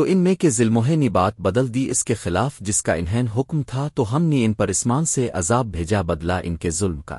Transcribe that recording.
تو ان میں کے ظلموہ نے بات بدل دی اس کے خلاف جس کا انہین حکم تھا تو ہم نے ان پر اسمان سے عذاب بھیجا بدلا ان کے ظلم کا۔